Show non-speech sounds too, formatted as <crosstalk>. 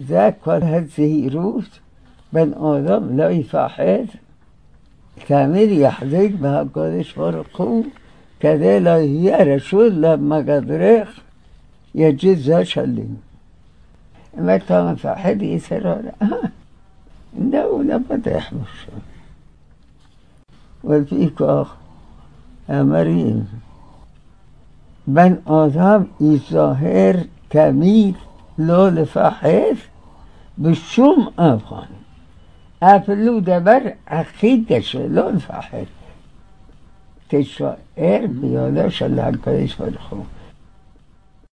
ذاك هذه روت بن آدم لا يفحر تعمل يحدق مع قدش فرقو كده لا رسول لما قدرخ يجد ذا شلين. ما كان فحد يسر <laughs> لا ولا بطيح مش وفيك أخ أمرين. بن آدم يظاهر كامل לא לפחד בשום אופן. אפילו דבר הכי קשה, לא לפחד. תישאר בידו של הקדוש ברוך הוא.